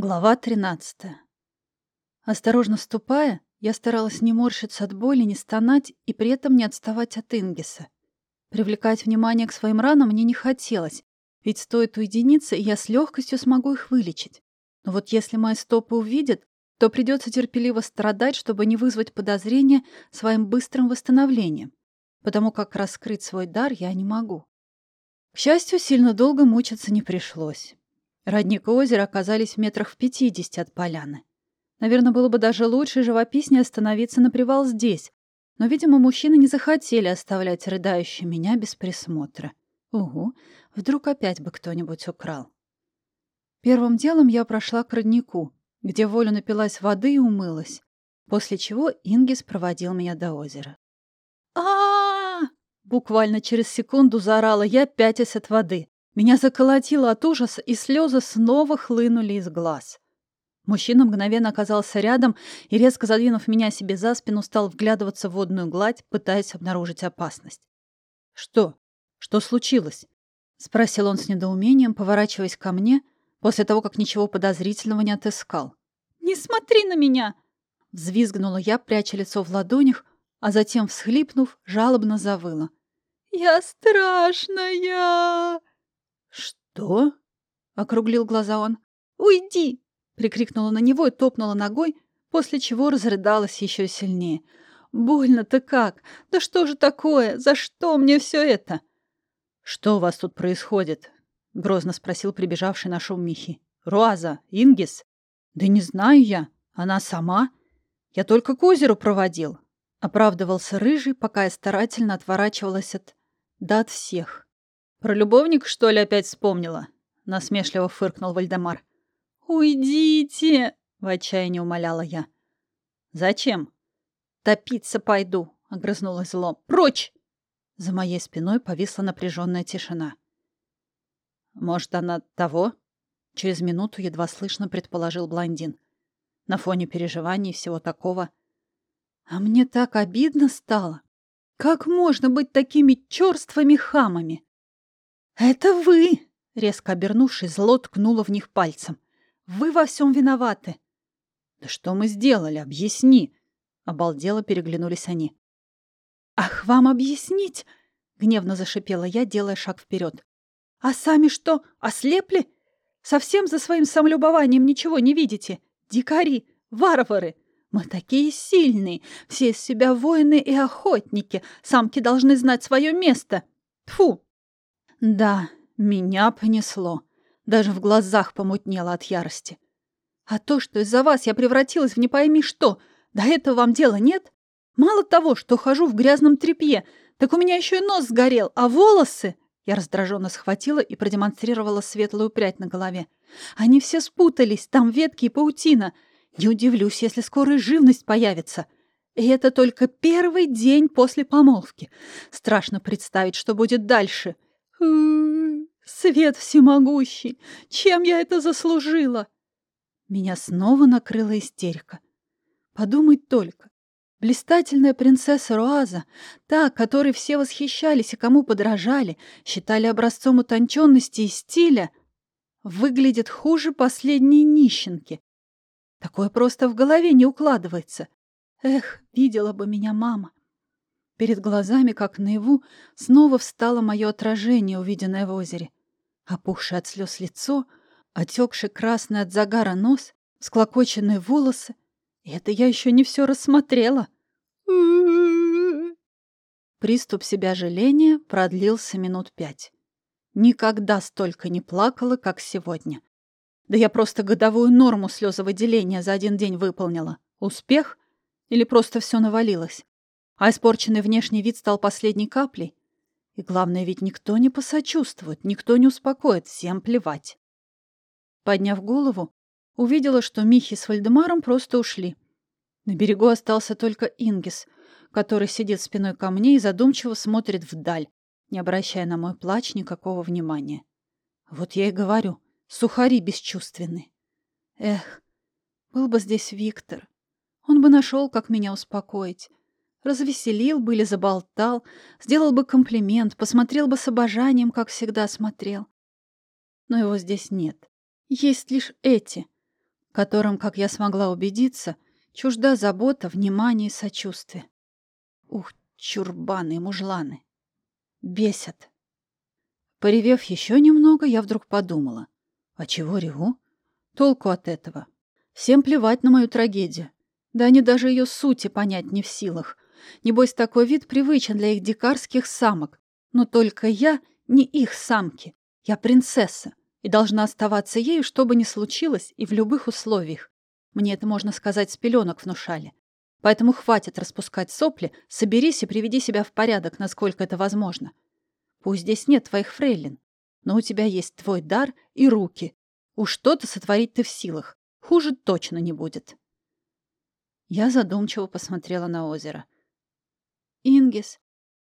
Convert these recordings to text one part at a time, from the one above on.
Глава 13. Осторожно ступая, я старалась не морщиться от боли, не стонать и при этом не отставать от Ингиса. Привлекать внимание к своим ранам мне не хотелось, ведь стоит уединиться, и я с легкостью смогу их вылечить. Но вот если мои стопы увидят, то придется терпеливо страдать, чтобы не вызвать подозрения своим быстрым восстановлением, потому как раскрыть свой дар я не могу. К счастью, сильно долго мучиться не пришлось. Родник и озеро оказались в метрах в пятидесяти от поляны. Наверное, было бы даже лучше и живописнее остановиться на привал здесь, но, видимо, мужчины не захотели оставлять рыдающую меня без присмотра. Угу, вдруг опять бы кто-нибудь украл. Первым делом я прошла к роднику, где Воля напилась воды и умылась, после чего Ингис проводил меня до озера. -а Буквально через секунду заорала я, пятясь от воды. Меня заколотило от ужаса, и слезы снова хлынули из глаз. Мужчина мгновенно оказался рядом и, резко задвинув меня себе за спину, стал вглядываться в водную гладь, пытаясь обнаружить опасность. «Что? Что случилось?» — спросил он с недоумением, поворачиваясь ко мне, после того, как ничего подозрительного не отыскал. «Не смотри на меня!» — взвизгнула я, пряча лицо в ладонях, а затем, всхлипнув, жалобно завыла. «Я страшная!» «Что?» — округлил глаза он. «Уйди!» — прикрикнула на него и топнула ногой, после чего разрыдалась еще сильнее. «Больно-то как? Да что же такое? За что мне все это?» «Что у вас тут происходит?» — грозно спросил прибежавший на шум Михи. «Руаза? Ингис?» «Да не знаю я. Она сама. Я только к озеру проводил», — оправдывался Рыжий, пока я старательно отворачивалась от... да от всех. «Про любовник, что ли, опять вспомнила?» — насмешливо фыркнул Вальдемар. «Уйдите!» — в отчаянии умоляла я. «Зачем?» «Топиться пойду», — огрызнулась зло. «Прочь!» За моей спиной повисла напряженная тишина. «Может, она того?» Через минуту едва слышно предположил блондин. На фоне переживаний всего такого. «А мне так обидно стало! Как можно быть такими черствыми хамами?» «Это вы!» — резко обернувшись, зло ткнула в них пальцем. «Вы во всем виноваты!» «Да что мы сделали? Объясни!» — обалдело переглянулись они. «Ах, вам объяснить?» — гневно зашипела я, делая шаг вперед. «А сами что, ослепли? Совсем за своим самолюбованием ничего не видите? Дикари, варвары! Мы такие сильные, все из себя воины и охотники, самки должны знать свое место. Тфу, да, меня понесло. Даже в глазах помутнело от ярости. А то, что из-за вас я превратилась в не пойми что, до этого вам дела нет? Мало того, что хожу в грязном тряпье, так у меня еще и нос сгорел, а волосы... Я раздраженно схватила и продемонстрировала светлую прядь на голове. Они все спутались, там ветки и паутина. Не удивлюсь, если скоро живность появится. И это только первый день после помолвки. Страшно представить, что будет дальше. — Свет всемогущий! Чем я это заслужила? Меня снова накрыла истерика. Подумать только. Блистательная принцесса Руаза, та, которой все восхищались и кому подражали, считали образцом утонченности и стиля, выглядит хуже последней нищенки. Такое просто в голове не укладывается. Эх, видела бы меня мама. Перед глазами, как наяву, снова встало мое отражение, увиденное в озере. Опухшее от слез лицо, отекший красный от загара нос, склокоченные волосы. И это я еще не все рассмотрела. Приступ себя жаления продлился минут пять. Никогда столько не плакала, как сегодня. Да я просто годовую норму слезовыделения за один день выполнила. Успех? Или просто все навалилось? А испорченный внешний вид стал последней каплей. И главное, ведь никто не посочувствует, никто не успокоит, всем плевать. Подняв голову, увидела, что Михи с Вальдемаром просто ушли. На берегу остался только Ингис, который сидит спиной ко мне и задумчиво смотрит вдаль, не обращая на мой плач никакого внимания. Вот я и говорю, сухари бесчувственны. Эх, был бы здесь Виктор. Он бы нашел, как меня успокоить. Развеселил бы или заболтал, сделал бы комплимент, посмотрел бы с обожанием, как всегда смотрел. Но его здесь нет. Есть лишь эти. которым, как я смогла убедиться, чужда забота, внимание и сочувствие. Ух, чурбаны и мужланы. Бесят. Поревев еще немного, я вдруг подумала. А чего реву? Толку от этого. Всем плевать на мою трагедию. Да они даже ее сути понять не в силах. Небось, такой вид привычен для их дикарских самок. Но только я не их самки. Я принцесса и должна оставаться ею, что бы ни случилось и в любых условиях. Мне это, можно сказать, с пеленок внушали. Поэтому хватит распускать сопли, соберись и приведи себя в порядок, насколько это возможно. Пусть здесь нет твоих фрейлин, но у тебя есть твой дар и руки. Уж что-то сотворить ты в силах. Хуже точно не будет. Я задумчиво посмотрела на озеро. «Ингис,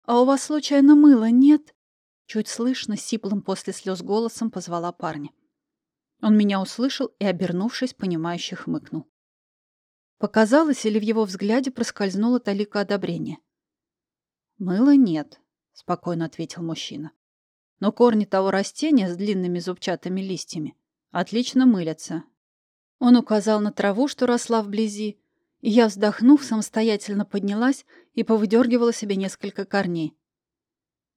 а у вас случайно мыла нет?» Чуть слышно, сиплым после слез голосом позвала парня. Он меня услышал и, обернувшись, понимающе хмыкнул. Показалось, или в его взгляде проскользнула талика одобрения. «Мыла нет», — спокойно ответил мужчина. «Но корни того растения с длинными зубчатыми листьями отлично мылятся». Он указал на траву, что росла вблизи, я, вздохнув, самостоятельно поднялась и повыдергивала себе несколько корней.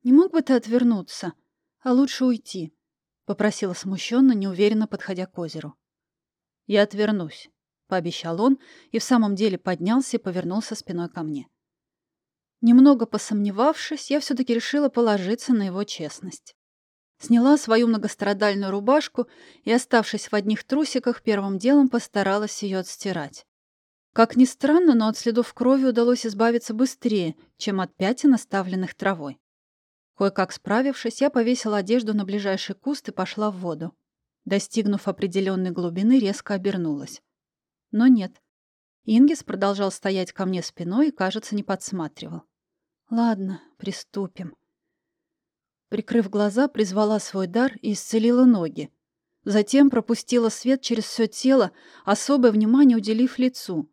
«Не мог бы ты отвернуться, а лучше уйти?» — попросила смущенно, неуверенно подходя к озеру. «Я отвернусь», — пообещал он, и в самом деле поднялся и повернулся спиной ко мне. Немного посомневавшись, я все-таки решила положиться на его честность. Сняла свою многострадальную рубашку и, оставшись в одних трусиках, первым делом постаралась ее отстирать. Как ни странно, но от следов крови удалось избавиться быстрее, чем от пятен, оставленных травой. Кое-как справившись, я повесила одежду на ближайший куст и пошла в воду. Достигнув определенной глубины, резко обернулась. Но нет. Ингис продолжал стоять ко мне спиной и, кажется, не подсматривал. Ладно, приступим. Прикрыв глаза, призвала свой дар и исцелила ноги. Затем пропустила свет через все тело, особое внимание уделив лицу.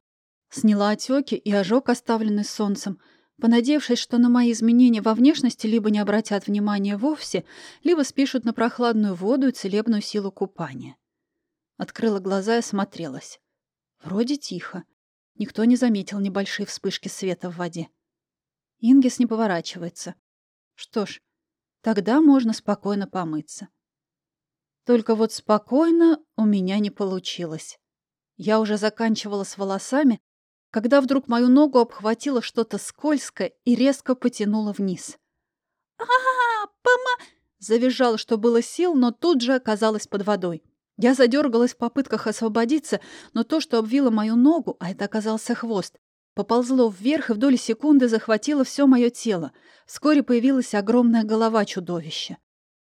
Сняла отеки и ожог, оставленный солнцем, понадеявшись, что на мои изменения во внешности либо не обратят внимания вовсе, либо спишут на прохладную воду и целебную силу купания. Открыла глаза и осмотрелась. Вроде тихо. Никто не заметил небольшие вспышки света в воде. Ингис не поворачивается. Что ж, тогда можно спокойно помыться. Только вот спокойно у меня не получилось. Я уже заканчивала с волосами, когда вдруг мою ногу обхватило что-то скользкое и резко потянуло вниз. а, -а, -а пома Завизжала, что было сил, но тут же оказалась под водой. Я задергалась в попытках освободиться, но то, что обвило мою ногу, а это оказался хвост, поползло вверх и в доли секунды захватило все мое тело. Вскоре появилась огромная голова чудовища.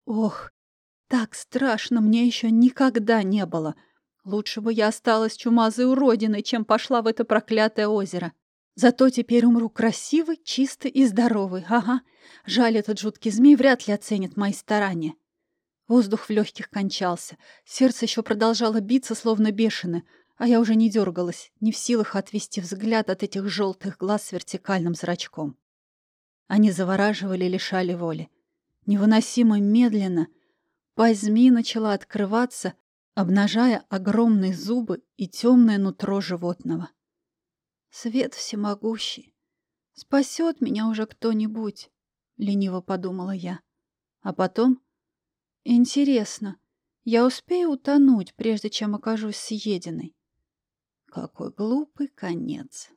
Ох, так страшно мне еще никогда не было — Лучше бы я осталась чумазой уродиной, чем пошла в это проклятое озеро. Зато теперь умру красивый, чистый и здоровый. Ага. Жаль, этот жуткий змей вряд ли оценит мои старания. Воздух в легких кончался. Сердце еще продолжало биться, словно бешеное, а я уже не дергалась, не в силах отвести взгляд от этих желтых глаз с вертикальным зрачком. Они завораживали и лишали воли. Невыносимо медленно пасть змеи начала открываться, обнажая огромные зубы и темное нутро животного. «Свет всемогущий! Спасет меня уже кто-нибудь!» — лениво подумала я. А потом... «Интересно, я успею утонуть, прежде чем окажусь съеденной?» Какой глупый конец!